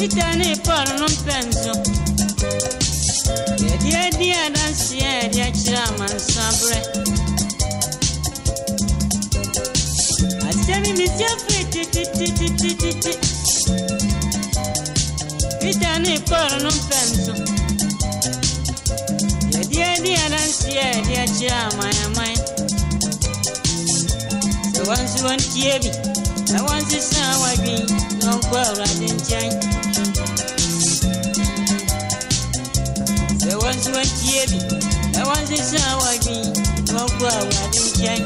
Itani parnum penso Dia dia dan sia dia chaman sabre Asemi mi tia fe ti ti ti ti ti I want to want to be. I want to see how we go. I want to want to wansi wantie bi na wansi san wadwen na ɔnkɔ awurade nkyɛn sɛ wansi wantie bi na wansi san wadwen na ɔnkɔ awurade nkyɛn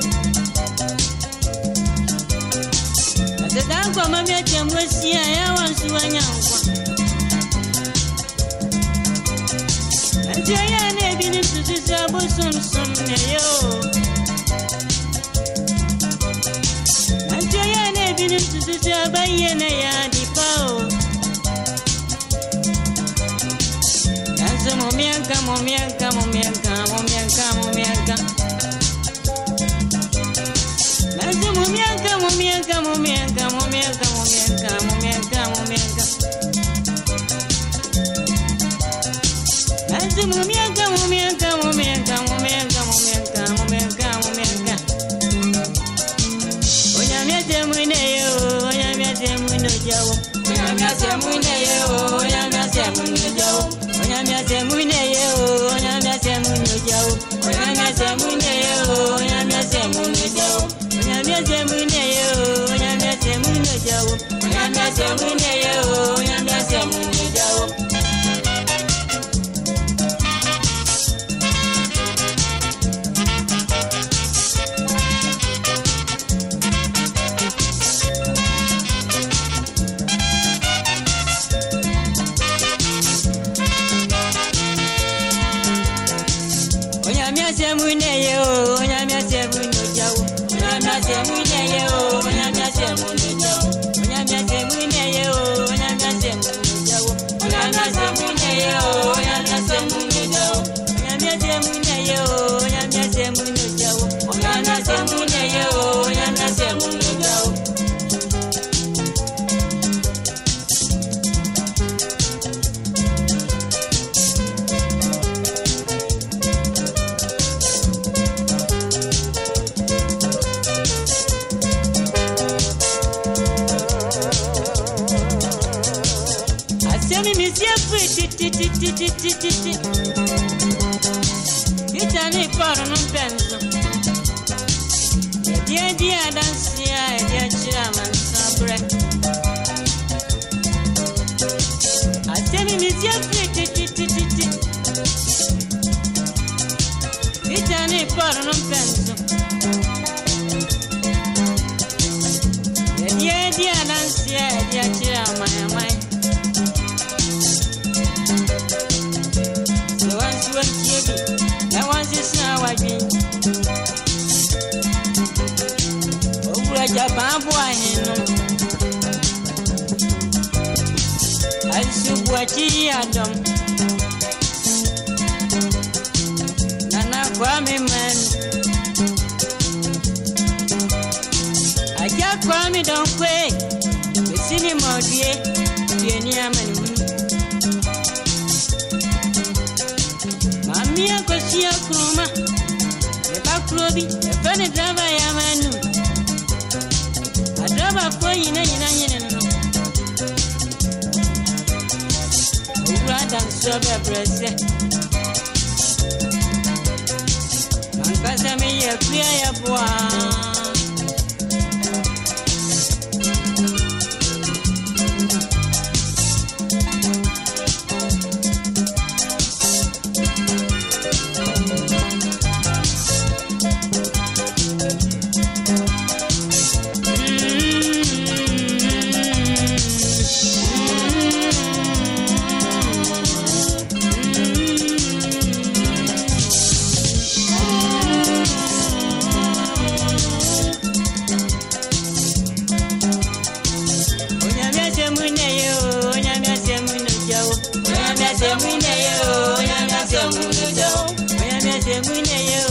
asɛda nkɔma bi atɛmɔ sia yɛ wansi wanya nkwa nti ɛyɛ na ebinom susu sɛ abosonsom na ɛyɛ o Yüzüce bayyene ya dipao. Danzo momianka momianka momianka momianka momianka. Danzo momianka momianka momianka. Yeah. jẹ́pù títítítítítítí. Peter ní Paul ń bẹ̀ ń sùn. Ẹ̀dí ẹ̀dí àdánsí à ẹ̀dí ẹ̀kí àmà ń sàn búrẹ́. Àtẹ́mi ní jẹ́pù títítítítí. Peter ní Paul ń bẹ̀ ń sùn. bwahino alisubwa chiri adom nana kwame man aja kwame donkwe besini modie dieni amani mamia kosia kuruma eba kurobi tó bẹ̀rẹ̀ sẹ́. Bàǹkà sẹ́mi yẹ kúrẹ́ yẹ bọ̀ á. ye you.